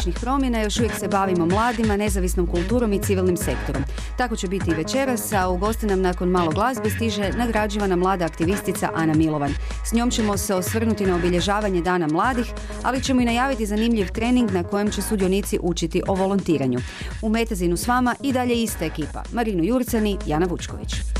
klimatičnih promjena još uvijek se bavimo mladima, nezavisnom kulturom i civilnim sektorom. Tako će biti i večeras, a u gosti nam nakon malo glazbe stiže nagrađivana mlada aktivistica Ana Milovan. S njom ćemo se osvrnuti na obilježavanje Dana mladih, ali ćemo i najaviti zanimljiv trening na kojem će sudionici učiti o volontiranju. U Metazinu s vama i dalje ista ekipa. Marinu Jurcani, Jana Vučković.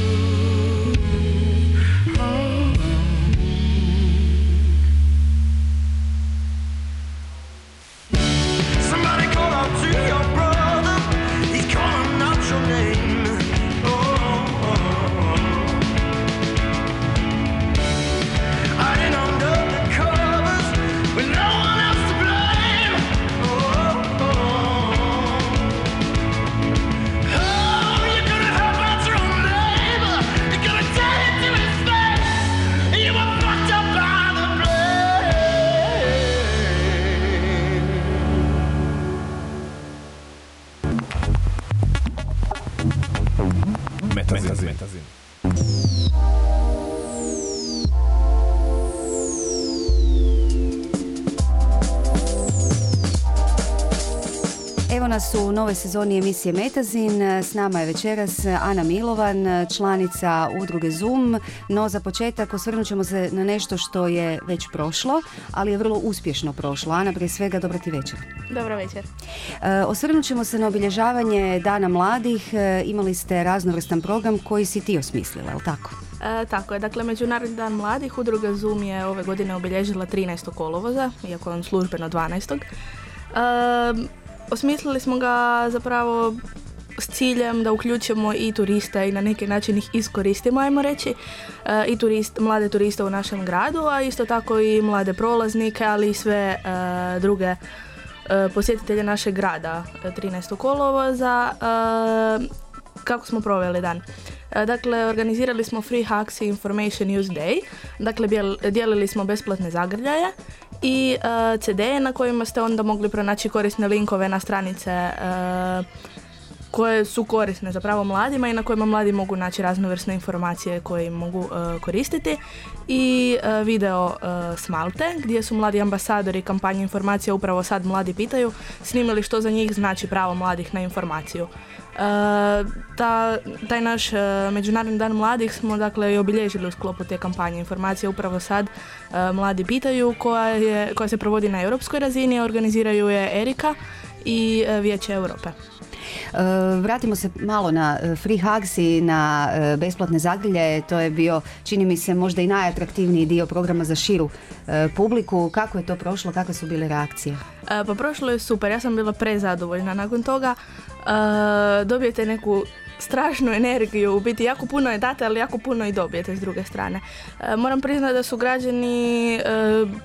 Metazin. Metazin. Nas u novoj sezoni emisije Metazin. S nama je večeras Ana Milovan, članica udruge Zoom. No za početak osvrnut ćemo se na nešto što je već prošlo, ali je vrlo uspješno prošlo. Ana, prije svega, dobro ti večer. Dobro večer. E, Osvrnut ćemo se na obilježavanje Dana mladih. E, Imali ste raznovrstan program koji si ti osmislila, je li tako? E, tako je, dakle Međunarodni dan mladih, udruga Zoom je ove godine obilježila 13. kolovoza, iako je on službeno 12. E, osmislili smo ga zapravo s ciljem da uključimo i turiste i na neki način ih iskoristimo, ajmo reći, e, i turist, mlade turiste u našem gradu, a isto tako i mlade prolaznike, ali i sve e, druge e, posjetitelje našeg grada 13. kolovoza. Kako smo proveli dan? Dakle, organizirali smo Free Hacks Information Use Day. Dakle, dijelili smo besplatne zagrljaje i e, CD na kojima ste onda mogli pronaći korisne linkove na stranice e, koje su korisne zapravo mladima i na kojima mladi mogu naći raznovrsne informacije koje im mogu e, koristiti i e, video e, s Malte gdje su mladi ambasadori kampanje informacija upravo sad mladi pitaju snimili što za njih znači pravo mladih na informaciju. Ta, taj naš e, Međunarodni dan mladih smo dakle i obilježili u sklopu te kampanje informacije upravo sad e, mladi pitaju koja, je, koja se provodi na europskoj razini, organiziraju je Erika i e, Vijeće Europe. Vratimo se malo na free hugs i na besplatne zagrljaje. To je bio, čini mi se, možda i najatraktivniji dio programa za širu publiku. Kako je to prošlo? Kakve su bile reakcije? Pa prošlo je super, ja sam bila prezadovoljna. Nakon toga e, dobijete neku strašnu energiju, u biti jako puno je date, ali jako puno i dobijete s druge strane. E, moram priznati da su građani e,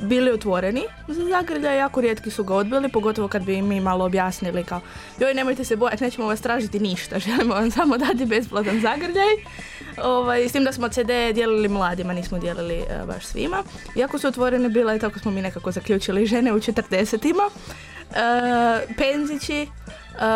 bili otvoreni za zagrljaj, jako rijetki su ga odbili, pogotovo kad bi im mi malo objasnili kao joj nemojte se bojati, nećemo vas tražiti ništa, želimo vam samo dati besplatan zagrljaj. Ovaj, s tim da smo CD dijelili mladima, nismo dijelili e, baš svima. Jako su otvorene bile, tako smo mi nekako zaključili, žene u 40-ima. E, penzići,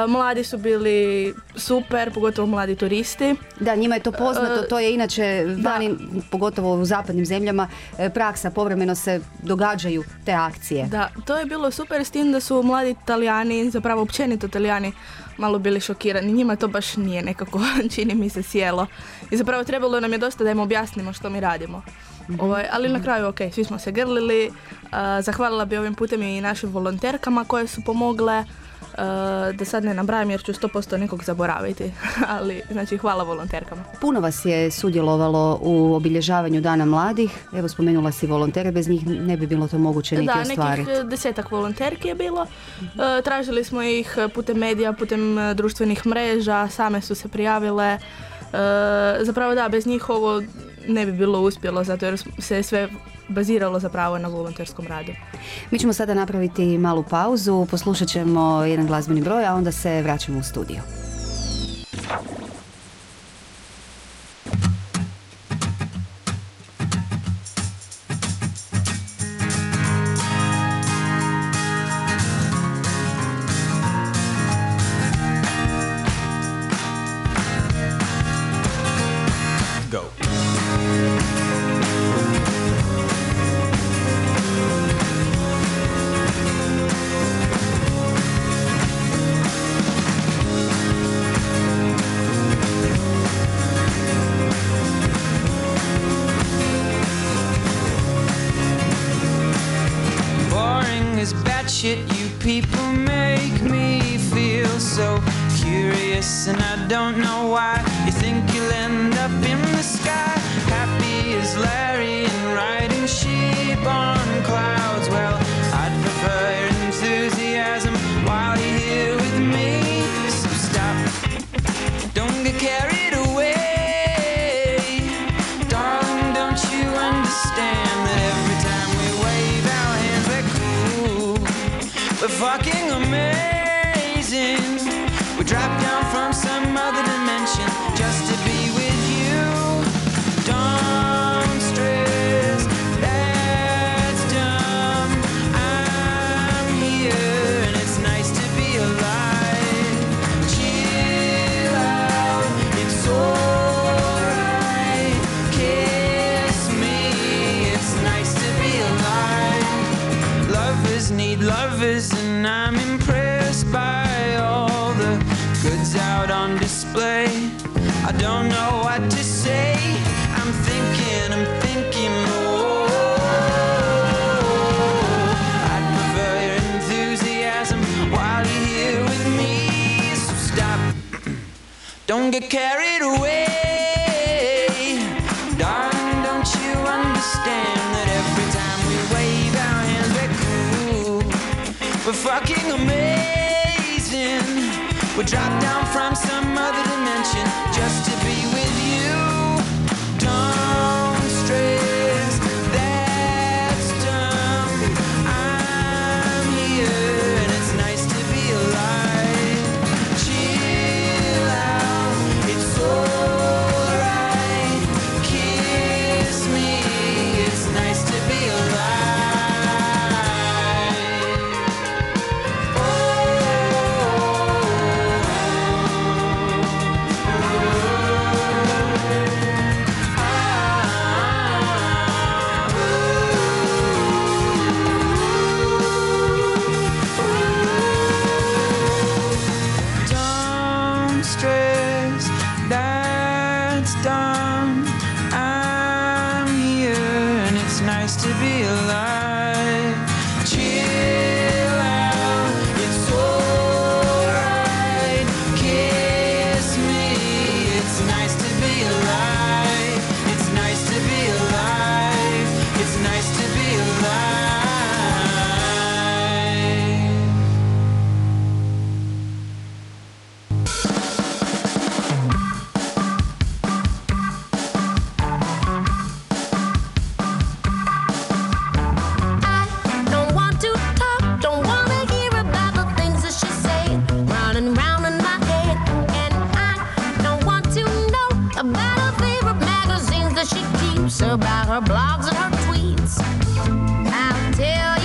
mladi su bili super, pogotovo mladi turisti. Da, njima je to poznato, E, to je inače vani, pogotovo u zapadnim zemljama, e, praksa, povremeno se događaju te akcije. Da, to je bilo super s tim da su mladi Italijani, zapravo općenito Italijani, malo bili šokirani. Njima to baš nije nekako, čini mi se, sjelo. I zapravo trebalo nam je dosta da im objasnimo što mi radimo. Ovaj, ali na kraju, ok, svi smo se grlili. Zahvalila bi ovim putem i našim volonterkama koje su pomogle. A, da sad ne nabrajam jer ću 100% nekog zaboraviti. ali, znači, hvala volonterkama. Puno vas je sudjelovalo u obilježavanju Dana mladih. Evo spomenula si volontere, bez njih ne bi bilo to moguće niti Da, nekih ostvariti. e, desetak volonterki je bilo. E, tražili smo ih e, putem medija, putem društvenih mreža, same su se prijavile. Zapravo da, bez njih ovo ne bi bilo uspjelo, zato jer se sve baziralo zapravo na volonterskom radu. Mi ćemo sada napraviti malu pauzu, poslušat ćemo jedan glazbeni broj, a onda se vraćamo u studio. People make me feel so curious, and I don't know why. You think you'll end up in the sky, happy as Larry out on display. I don't know what to say. I'm thinking, I'm thinking more. I'd prefer your enthusiasm while you're here with me. So stop, don't get carried away. We drop down from some that she keeps about her blogs and her tweets. I'll tell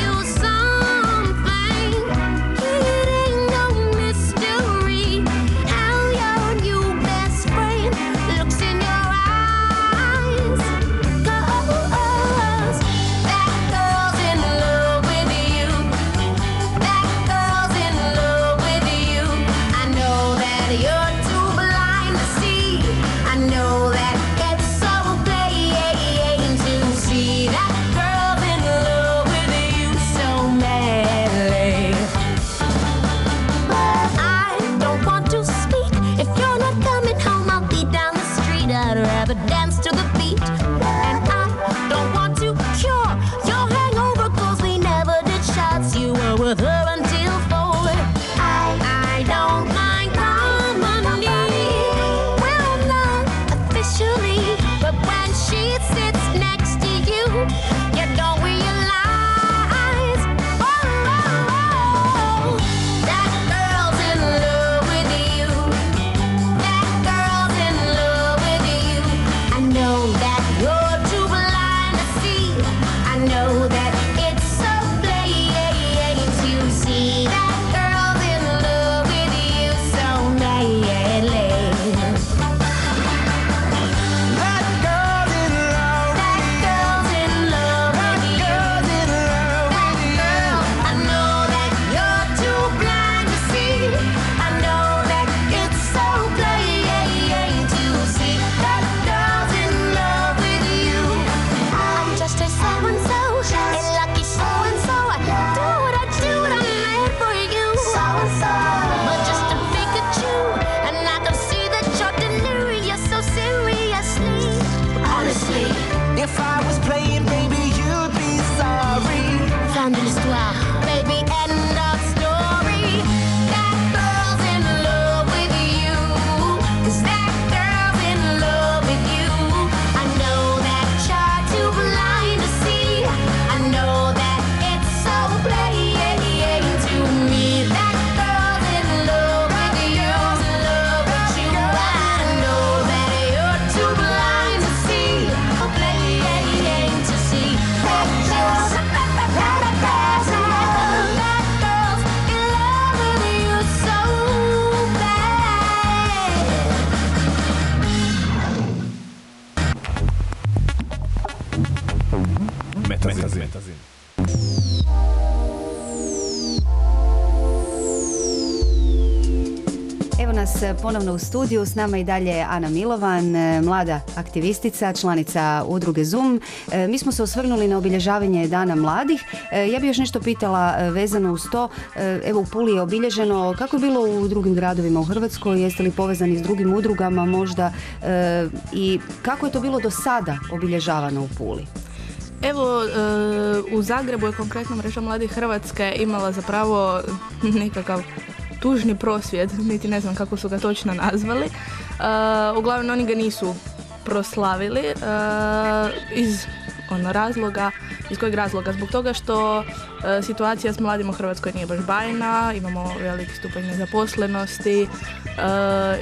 ponovno u studiju. S nama i dalje Ana Milovan, e, mlada aktivistica, članica udruge Zoom. E, Mi smo se osvrnuli na obilježavanje Dana mladih. E, Ja bih još nešto pitala vezano uz to. Evo u Puli je obilježeno. Kako je bilo u drugim gradovima u Hrvatskoj? Jeste li povezani s drugim udrugama možda? I kako je to bilo do sada obilježavano u Puli? Evo, u Zagrebu je konkretno mreža Mladih Hrvatske imala zapravo nekakav tužni prosvjed, niti ne znam kako su ga točno nazvali. E, uglavnom, oni ga nisu proslavili e, iz ono razloga, iz kojeg razloga? Zbog toga što e, situacija s mladima u Hrvatskoj nije baš bajna, imamo veliki stupanj nezaposlenosti e,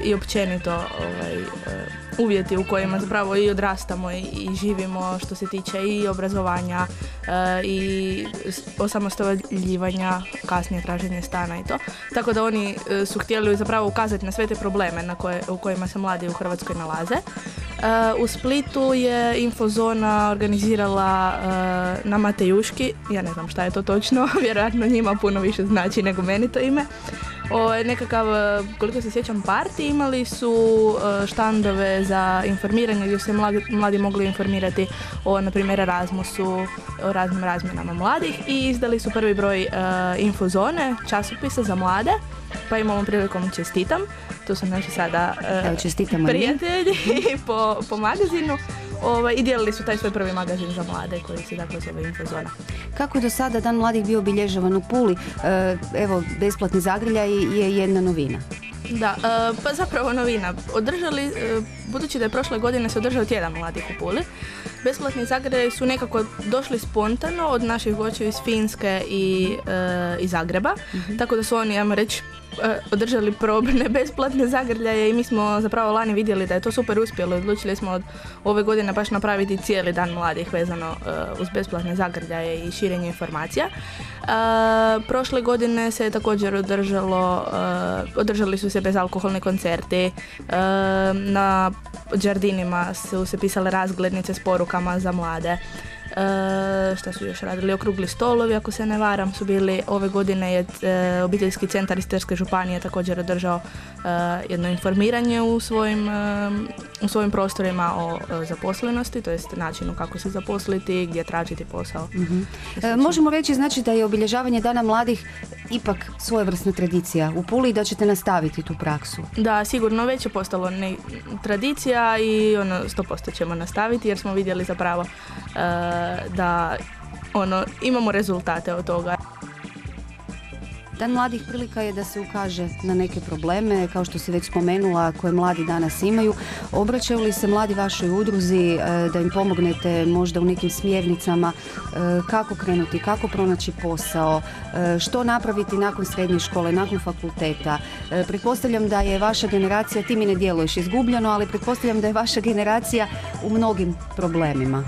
i općenito ovaj, e, uvjeti u kojima zapravo i odrastamo i, i živimo što se tiče i obrazovanja e, i osamostaljivanja, kasnije traženje stana i to. Tako da oni e, su htjeli zapravo ukazati na sve te probleme na koje, u kojima se mladi u Hrvatskoj nalaze. E, u Splitu je Infozona organizirala na Matejuški, ja ne znam šta je to točno, vjerojatno njima puno više znači nego meni to ime. O, nekakav, e, koliko se sjećam, parti imali su e, štandove za informiranje gdje su se mladi, mladi mogli informirati o, na primjer, Erasmusu, o raznim razmjenama mladih i izdali su prvi broj e, Infozone, časopisa za mlade, pa im ovom prilikom čestitam. Tu su naši sada e, Evo, čestitamo prijatelji po, po magazinu ovaj, i dijelili su taj svoj prvi magazin za mlade koji se dakle zove Infozona. Kako je do sada Dan mladih bio obilježavan u Puli? E, Evo, besplatni zagrljaj je jedna novina. Da, e, pa zapravo novina. Održali, e, budući da je prošle godine se održao tjedan mladih u Puli, besplatni zagrljaji su nekako došli spontano od naših goćeva iz Finske i iz Zagreba, tako da su oni, ajmo reći, održali probne besplatne zagrljaje i mi smo zapravo lani vidjeli da je to super uspjelo. Odlučili smo od ove godine baš napraviti cijeli dan mladih vezano e, uz besplatne zagrljaje i širenje informacija. E, prošle godine se je također održalo, e, održali su se bezalkoholni koncerti, e, na džardinima su se pisale razglednice s porukama za mlade. E, šta su još radili? Okrugli stolovi, ako se ne varam, su bili ove godine je e, obiteljski centar iz Terske županije također održao e, jedno informiranje u svojim, e, u svojim prostorima o e, zaposlenosti, to jest načinu kako se zaposliti, gdje tražiti posao. E, možemo reći znači da je obilježavanje Dana mladih ipak svojevrsna tradicija u Puli i da ćete nastaviti tu praksu. Da, sigurno već je postalo ne, tradicija i ono 100% ćemo nastaviti jer smo vidjeli zapravo e, da ono imamo rezultate od toga. Dan mladih prilika je da se ukaže na neke probleme, kao što si već spomenula, koje mladi danas imaju. Obraćaju li se mladi vašoj udruzi e, da im pomognete možda u nekim smjernicama e, kako krenuti, kako pronaći posao, e, što napraviti nakon srednje škole, nakon fakulteta. Pretpostavljam da je vaša generacija, ti mi ne djeluješ izgubljeno, ali pretpostavljam da je vaša generacija u mnogim problemima.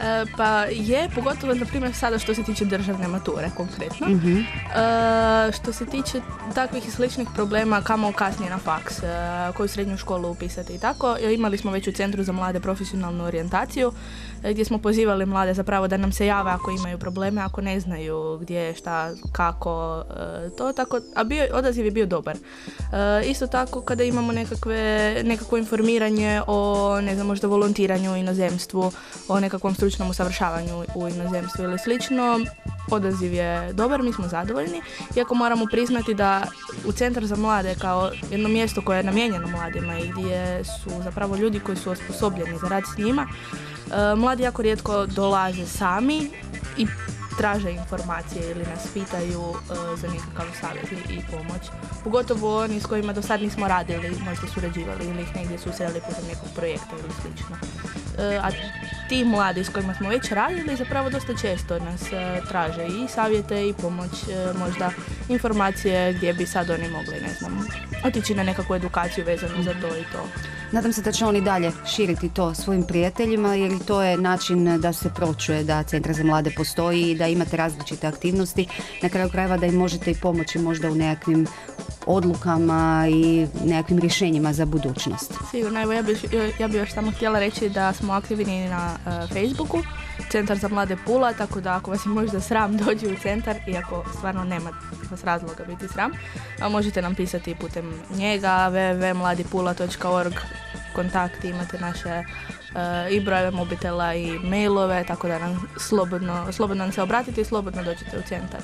E, pa je, pogotovo na primjer sada što se tiče državne mature konkretno. Mhm. E, što se tiče takvih i sličnih problema, kamo kasnije na faks, e, koju srednju školu upisati i tako, e, imali smo već u Centru za mlade profesionalnu orijentaciju e, gdje smo pozivali mlade zapravo da nam se jave ako imaju probleme, ako ne znaju gdje, šta, kako, e, to tako, a bio, odaziv je bio dobar. E, isto tako kada imamo nekakve, nekakvo informiranje o, ne znam, možda volontiranju u inozemstvu, o nekakvom stručnom usavršavanju u inozemstvu ili slično, odaziv je dobar, mi smo zadovoljni, iako moramo priznati da u Centar za mlade kao jedno mjesto koje je namijenjeno mladima i gdje su zapravo ljudi koji su osposobljeni za rad s njima, e, mladi jako rijetko dolaze sami i traže informacije ili nas pitaju e, za nekakav savjet i, i pomoć. Pogotovo oni s kojima do sad nismo radili, možda surađivali ili ih negdje susreli putem nekog projekta ili slično. E, a ti mladi s kojima smo već radili zapravo dosta često nas e, traže i savjete i pomoć, e, možda informacije gdje bi sad oni mogli, ne znam, otići na nekakvu edukaciju vezanu za to i to. Nadam se da će oni dalje širiti to svojim prijateljima jer i to je način da se pročuje da Centar za mlade postoji i da imate različite aktivnosti. Na kraju krajeva da im možete i pomoći možda u nekakvim odlukama i nekakvim rješenjima za budućnost. Sigurno, evo ja bih ja bi još samo htjela reći da smo aktivni na e, Facebooku centar za mlade Pula, tako da ako vas je možda sram dođi u centar, iako stvarno nema vas razloga biti sram, a možete nam pisati putem njega www.mladipula.org kontakti, imate naše uh, i brojeve mobitela i mailove, tako da nam slobodno, slobodno nam se obratite i slobodno dođete u centar.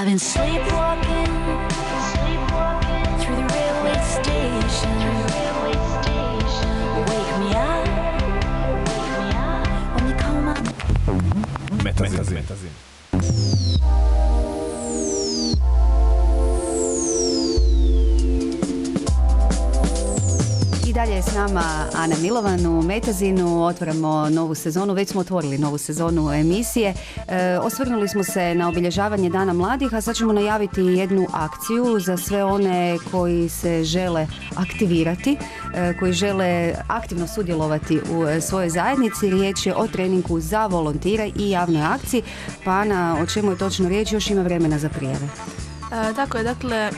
I've been sleepwalking, sleepwalking through the railway station. Wake me up, when you je s nama Ana Milovan u Metazinu, otvaramo novu sezonu, već smo otvorili novu sezonu emisije. E, osvrnuli smo se na obilježavanje Dana mladih, a sad ćemo najaviti jednu akciju za sve one koji se žele aktivirati, e, koji žele aktivno sudjelovati u e, svojoj zajednici. Riječ je o treningu za volontire i javnoj akciji. Pa Ana, o čemu je točno riječ? Još ima vremena za prijave. E, tako je, dakle,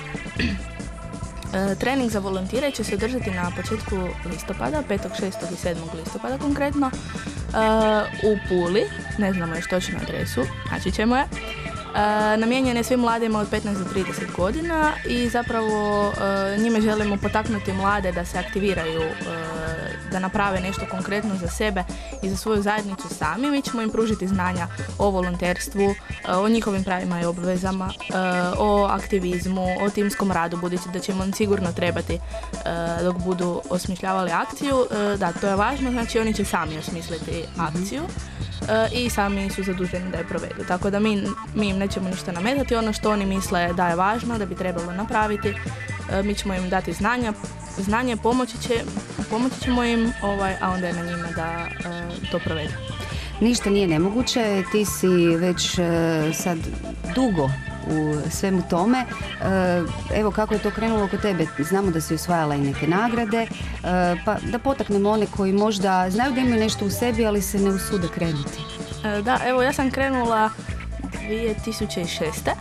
trening za volontire će se održati na početku listopada, 5., 6. i 7. listopada konkretno, e, u Puli, ne znamo još točnu adresu, naći ćemo je. E, namijenjen je svim mladima od 15 do 30 godina i zapravo e, njime želimo potaknuti mlade da se aktiviraju, e, da naprave nešto konkretno za sebe i za svoju zajednicu sami. Mi ćemo im pružiti znanja o volonterstvu, e, o njihovim pravima i obvezama, e, o aktivizmu, o timskom radu, budući da ćemo im sigurno trebati e, dok budu osmišljavali akciju. Da, to je važno, znači oni će sami osmisliti akciju e, i sami su zaduženi da je provedu. Tako da mi, mi im nećemo ništa nametati, ono što oni misle da je važno, da bi trebalo napraviti, mi ćemo im dati znanja, znanje pomoći, će, pomoći ćemo im, ovaj, a onda je na njima da e, to provedu. Ništa nije nemoguće, ti si već e, sad dugo u svemu tome. E, evo kako je to krenulo kod tebe. Znamo da si osvajala i neke nagrade, e, pa da potaknemo one koji možda znaju da imaju nešto u sebi, ali se ne usude krenuti. E, Da, evo ja sam krenula 2006.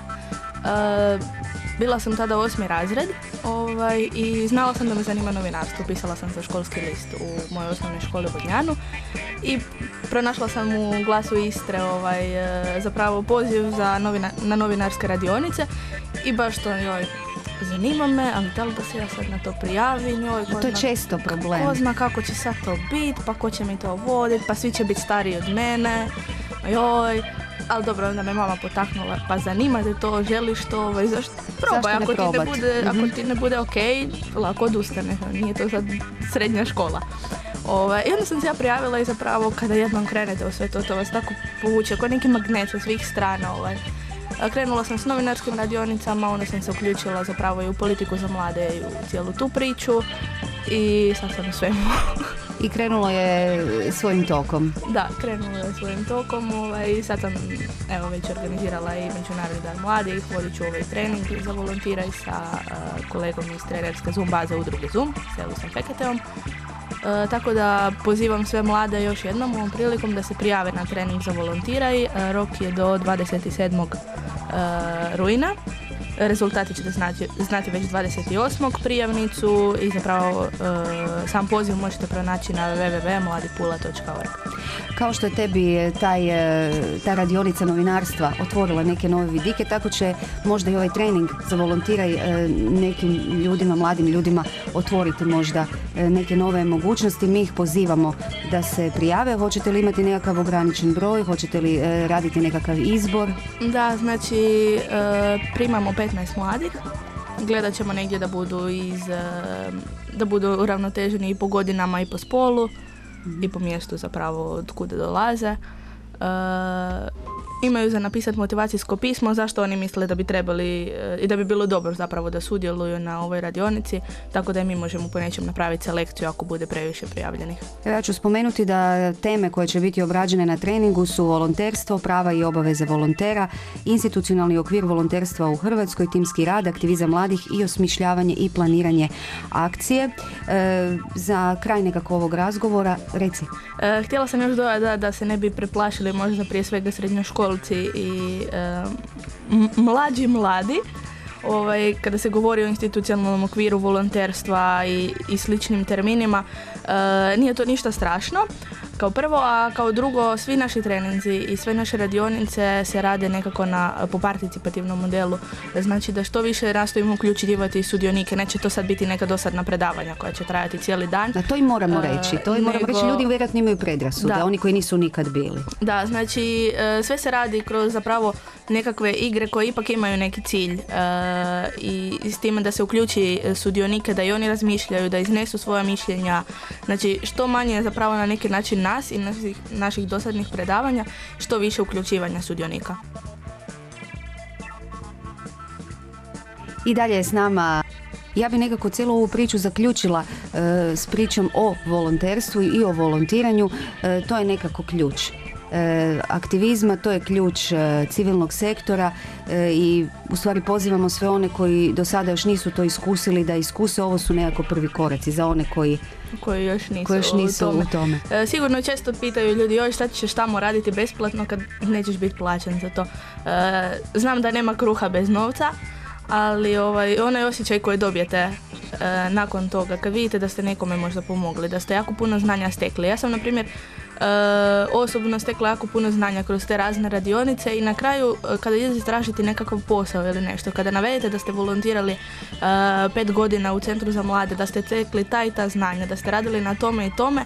Bila sam tada osmi razred ovaj, i znala sam da me zanima novinarstvo. Pisala sam za školski list u mojoj osnovnoj školi u Vodnjanu i pronašla sam u glasu Istre ovaj, e, zapravo poziv za novina- na novinarske radionice i baš to joj zanima me, ali da li da se ja sad na to prijavim, joj, To je često problem. Ko zna kako će sad to biti, pa ko će mi to voditi, pa svi će biti stariji od mene, joj. Ali dobro, onda me mama potaknula, pa zanima te to, želiš to, ovaj, zašto? Probaj, ako, ti ne bude, ako Mhm. ti ne bude ok, lako odustane, nije to sad srednja škola. Ovaj, I onda sam se ja prijavila i zapravo kada jednom krenete u sve to, to vas tako povuče, kao neki magnet sa svih strana. Ovaj. Krenula sam s novinarskim radionicama, onda sam se uključila zapravo i u politiku za mlade i u cijelu tu priču i sad sam u svemu. I krenulo je svojim tokom. Da, krenula je svojim tokom ovaj, i sad sam evo, već organizirala i Međunarodni dan mladih, vodit ću ovaj trening za volontiraj sa uh, kolegom iz trenerske Zoom baze udruge Zoom, s Elisom Feketeom. Uh, tako da pozivam sve mlade još jednom ovom prilikom da se prijave na trening za volontiraj. Uh, rok je do 27. uh, rujna. Rezultati ćete znati, znati već 28. prijavnicu i zapravo uh, sam poziv možete pronaći na www.mladipula.org. Kao što je tebi e, taj, e, ta radionica novinarstva otvorila neke nove vidike, tako će možda i ovaj trening za volontiraj e, nekim ljudima, mladim ljudima otvoriti možda neke nove mogućnosti. Mi ih pozivamo da se prijave. Hoćete li imati nekakav ograničen broj? Hoćete li raditi nekakav izbor? Da, znači primamo 15 mladih. Gledat ćemo negdje da budu iz da budu uravnoteženi i po godinama i po spolu i po mjestu zapravo od kuda dolaze. E, imaju za napisati motivacijsko pismo zašto oni misle da bi trebali e, i da bi bilo dobro zapravo da sudjeluju na ovoj radionici, tako da i mi možemo po nečem napraviti selekciju ako bude previše prijavljenih. Ja ću spomenuti da teme koje će biti obrađene na treningu su volonterstvo, prava i obaveze volontera, institucionalni okvir volonterstva u Hrvatskoj, timski rad, aktivizam mladih i osmišljavanje i planiranje akcije. E, za kraj nekako ovog razgovora, reci. E, htjela sam još dodati da, da se ne bi preplašili možda prije svega srednjoškolci i m- mlađi mladi. Ovaj, kada se govori o institucionalnom okviru volonterstva i, i sličnim terminima, e, nije to ništa strašno. Kao prvo, a kao drugo, svi naši treninzi i sve naše radionice se rade nekako na, po participativnom modelu. Znači da što više nastojimo uključivati sudionike, neće to sad biti neka dosadna predavanja koja će trajati cijeli dan. Na to i moramo E, reći. To i moramo nego- reći, ljudi vjerojatno imaju predrasude, Da. oni koji nisu nikad bili. Da, znači e, sve se radi kroz zapravo nekakve igre koje ipak imaju neki cilj e, i s time da se uključi e, sudionike, da i oni razmišljaju, da iznesu svoja mišljenja. Znači što manje zapravo na neki način nas i naših, naših dosadnih predavanja, što više uključivanja sudionika. I dalje je s nama Ja bi nekako cijelu ovu priču zaključila e, s pričom o volonterstvu i o volontiranju. E, to je nekako ključ aktivizma, to je ključ e, civilnog sektora e, i u stvari pozivamo sve one koji do sada još nisu to iskusili da iskuse, ovo su nekako prvi koraci za one koji, koji još nisu, koji još nisu u tome. u tome. E, sigurno često pitaju ljudi, joj šta ćeš tamo raditi besplatno kad nećeš biti plaćen za to. E, znam da nema kruha bez novca, ali ovaj, onaj osjećaj koji dobijete e, nakon toga, kad vidite da ste nekome možda pomogli, da ste jako puno znanja stekli. Ja sam, na primjer, e, osobno stekla jako puno znanja kroz te razne radionice i na kraju e, kada idete tražiti nekakav posao ili nešto, kada navedete da ste volontirali e, pet godina u Centru za mlade, da ste stekli ta i ta znanja, da ste radili na tome i tome,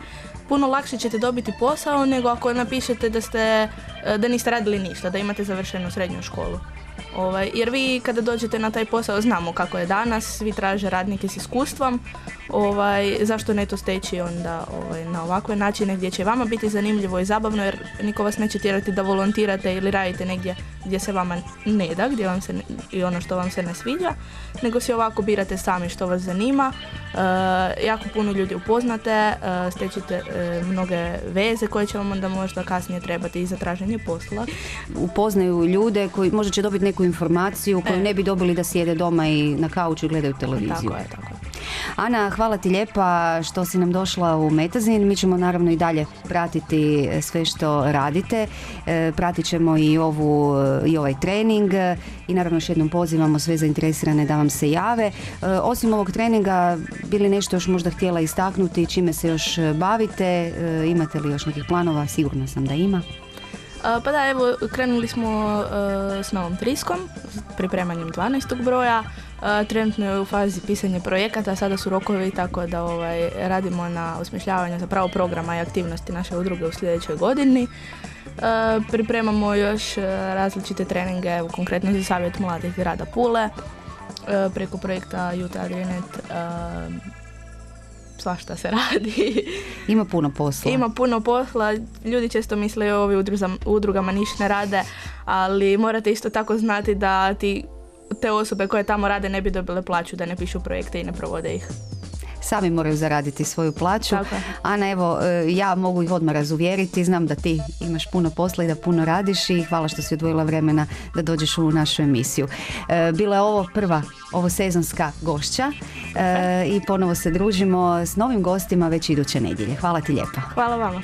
puno lakše ćete dobiti posao nego ako napišete da ste e, da niste radili ništa, da imate završenu srednju školu. Ovaj, jer vi kada dođete na taj posao znamo kako je danas, svi traže radnike s iskustvom, ovaj, zašto ne to steći onda ovaj, na ovakve načine gdje će vama biti zanimljivo i zabavno jer niko vas neće tjerati da volontirate ili radite negdje gdje se vama ne da, gdje vam se ne- i ono što vam se ne sviđa, nego si ovako birate sami što vas zanima, e, jako puno ljudi upoznate, e, stećete e, mnoge veze koje će vam onda možda kasnije trebati i za traženje posla. Upoznaju ljude koji možda će dobiti neku informaciju koju E. ne bi dobili da sjede doma i na kauču i gledaju televiziju. Tako je, tako je. Ana, hvala ti lijepa što si nam došla u Metazin. Mi ćemo naravno i dalje pratiti e, sve što radite. E, Pratit ćemo i, ovu, i ovaj trening i naravno još jednom pozivamo sve zainteresirane da vam se jave. Osim ovog treninga, bili nešto još možda htjela istaknuti, čime se još bavite, imate li još nekih planova? Sigurna sam da ima. Pa da, evo, krenuli smo e, s novom triskom, s pripremanjem 12. broja. E, trenutno je u fazi pisanja projekata, sada su rokovi tako da ovaj, radimo na osmišljavanju zapravo programa i aktivnosti naše udruge u sljedećoj godini. E, pripremamo još različite treninge, evo, konkretno za savjet mladih grada Pule, preko projekta Adrianet, e, svašta se radi. Ima puno posla. Ima puno posla, ljudi često misle o ovi udrugama ništa ne rade, ali morate isto tako znati da ti te osobe koje tamo rade ne bi dobile plaću da ne pišu projekte i ne provode ih. Sami moraju zaraditi svoju plaću. Tako. Ana, evo, e, ja mogu ih odmah razuvjeriti, znam da ti imaš puno posla i da puno radiš i hvala što si odvojila vremena da dođeš u našu emisiju. E, Bila je ovo prva, ovo sezonska gošća e, i ponovo se družimo s novim gostima već iduće nedjelje. Hvala ti lijepa. Hvala vama.